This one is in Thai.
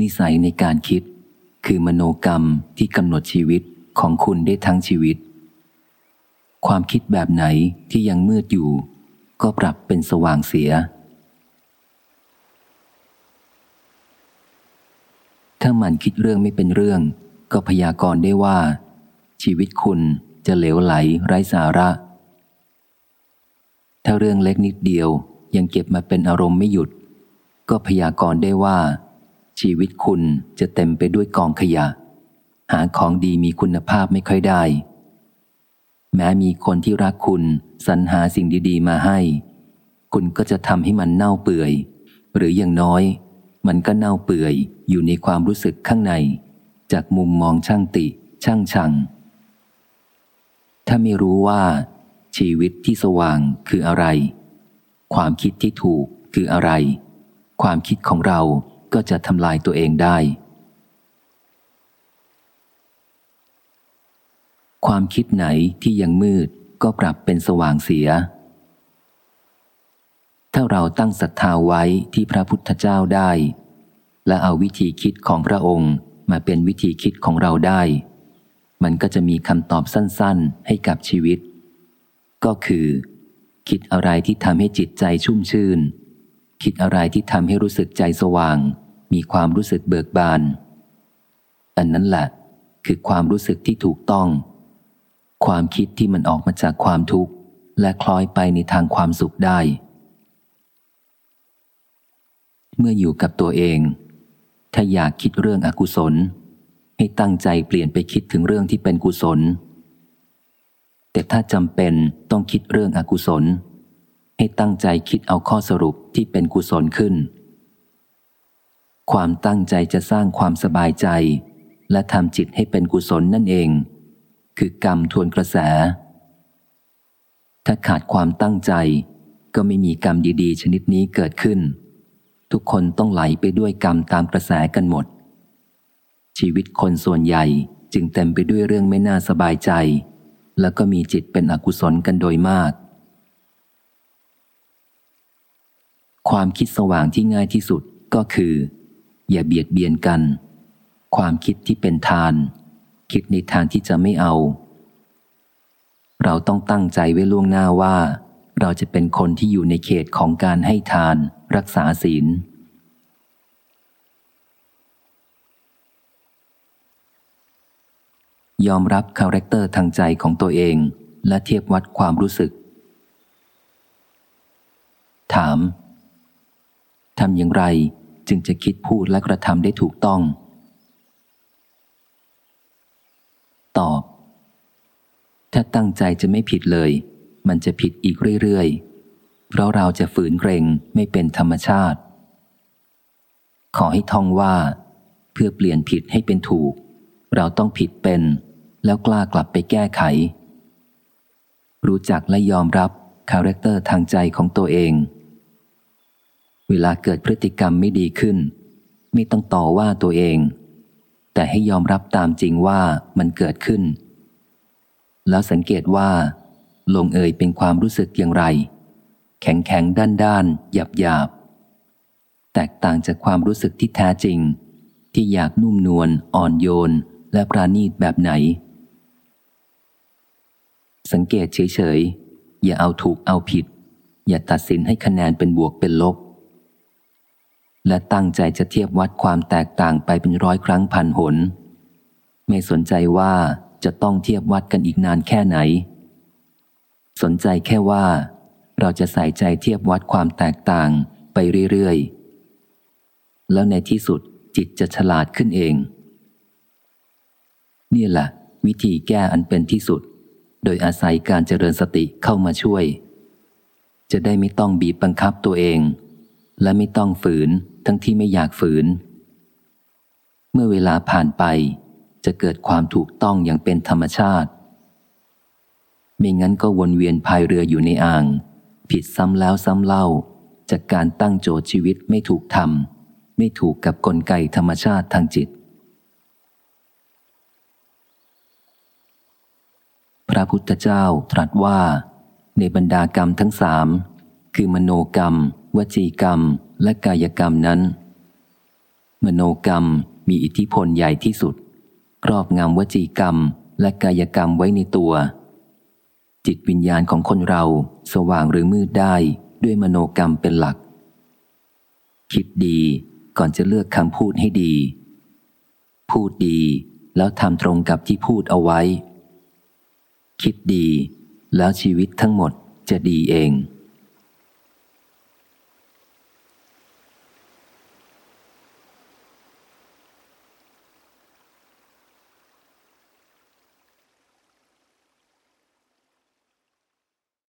นิสัยในการคิด คือมโนกรรมที่กำหนดชีวิตของคุณได้ทั้งชีวิต ความคิดแบบไหนที่ยังมืดอยู่ ก็ปรับเป็นสว่างเสีย ถ้ามันคิดเรื่องไม่เป็นเรื่อง ก็พยากรณ์ได้ว่า ชีวิตคุณจะเหลวไหลไร้สาระ ถ้าเรื่องเล็กนิดเดียวยังเก็บมาเป็นอารมณ์ไม่หยุด ก็พยากรณ์ได้ว่า ชีวิตคุณจะเต็มไปด้วยกองขยะ หาของดีมีคุณภาพไม่ค่อยได้ แม้มีคนที่รักคุณสรรหาสิ่งดีๆ มาให้ คุณก็จะทำให้มันเน่าเปื่อย หรืออย่างน้อย มันก็เน่าเปื่อยอยู่ในความรู้สึกข้างใน จากมุมมองช่างติ ช่างชัง ถ้าไม่รู้ว่า ชีวิตที่สว่างคืออะไร ความคิดที่ถูกคืออะไร ความคิดของเรา ก็จะทำลายตัวเองได้ ความคิดไหนที่ยังมืดก็ปรับเป็นสว่างเสีย ถ้าเราตั้งศรัทธาไว้ที่พระพุทธเจ้าได้ และเอาวิธีคิดของพระองค์มาเป็นวิธีคิดของเราได้ มันก็จะมีคำตอบสั้นๆให้กับชีวิต ก็คือ คิดอะไรที่ทำให้จิตใจชุ่มชื่น คิดอะไรที่ทำให้รู้สึกใจสว่าง มีความรู้สึกเบิกบาน อันนั้นแหละคือความรู้สึกที่ถูกต้อง ความคิดที่มันออกมาจากความทุกข์ และคล้อยไปในทางความสุขได้ เมื่ออยู่กับตัวเอง ถ้าอยากคิดเรื่องอกุศล ให้ตั้งใจเปลี่ยนไปคิดถึงเรื่องที่เป็นกุศล แต่ถ้าจำเป็นต้องคิดเรื่องอกุศล ให้ตั้งใจคิดเอาข้อสรุปที่เป็นกุศลขึ้น ความตั้งใจจะสร้างความสบายใจ และทำจิตให้เป็นกุศลนั่นเอง คือกรรมทวนกระแส ถ้าขาดความตั้งใจ ก็ไม่มีกรรมดีๆ ชนิดนี้เกิดขึ้น ทุกคนต้องไหลไปด้วยกรรมตามกระแสกันหมด ชีวิตคนส่วนใหญ่จึงเต็มไปด้วยเรื่องไม่น่าสบายใจ แล้วก็มีจิตเป็นอกุศลกันโดยมาก ความคิดสว่างที่ง่ายที่สุดก็คือ อย่าเบียดเบียนกัน ความคิดที่เป็นทาน คิดในทางที่จะไม่เอา เราต้องตั้งใจไว้ล่วงหน้าว่า เราจะเป็นคนที่อยู่ในเขตของการให้ทาน รักษาศีล ยอมรับ character ทางใจของตัวเอง และเทียบวัดความรู้สึก ถามทำอย่างไร จึงจะคิดพูดและกระทำได้ถูกต้อง ตอบ ถ้าตั้งใจจะไม่ผิดเลย มันจะผิดอีกเรื่อยๆ เพราะเราจะฝืนเกรงไม่เป็นธรรมชาติ ขอให้ท่องว่า เพื่อเปลี่ยนผิดให้เป็นถูก เราต้องผิดเป็น แล้วกล้ากลับไปแก้ไข รู้จักและยอมรับคาแรคเตอร์ทางใจของตัวเอง เวลาเกิดพฤติกรรมไม่ดีขึ้น ไม่ต้องต่อว่าตัวเอง แต่ให้ยอมรับตามจริงว่ามันเกิดขึ้น แล้วสังเกตว่า ลงเอยเป็นความรู้สึกอย่างไร แข็งแข็งด้านด้านหยาบหยาบแตกต่างจากความรู้สึกที่แท้จริง ที่อยากนุ่มนวลอ่อนโยน และปราณีตแบบไหน สังเกตเฉยๆ อย่าเอาถูกเอาผิด อย่าตัดสินให้คะแนนเป็นบวกเป็นลบ และตั้งใจจะเทียบวัดความแตกต่างไปเป็นร้อยครั้งพันหน ไม่สนใจว่าจะต้องเทียบวัดกันอีกนานแค่ไหน สนใจแค่ว่า เราจะใส่ใจเทียบวัดความแตกต่างไปเรื่อยๆ แล้วในที่สุดจิตจะฉลาดขึ้นเอง นี่แหละวิธีแก้อันเป็นที่สุด โดยอาศัยการเจริญสติเข้ามาช่วย จะได้ไม่ต้องบีบบังคับตัวเอง และไม่ต้องฝืนทั้งที่ไม่อยากฝืน เมื่อเวลาผ่านไปจะเกิดความถูกต้องอย่างเป็นธรรมชาติ ไม่งั้นก็วนเวียนพายเรืออยู่ในอ่าง ผิดซ้ำแล้วซ้ำเล่า จากการตั้งโจทย์ชีวิตไม่ถูกทำไม่ถูกกับกลไกธรรมชาติทางจิต พระพุทธเจ้าตรัสว่า ในบรรดากรรมทั้งสามคือมโนกรรม วจีกรรมและกายกรรมนั้น มโนกรรมมีอิทธิพลใหญ่ที่สุด ครอบงำวจีกรรมและกายกรรมไว้ในตัว จิตวิญญาณของคนเราสว่างหรือมืดได้ด้วยมโนกรรมเป็นหลัก คิดดีก่อนจะเลือกคำพูดให้ดี พูดดีแล้วทำตรงกับที่พูดเอาไว้ คิดดีแล้วชีวิตทั้งหมดจะดีเอง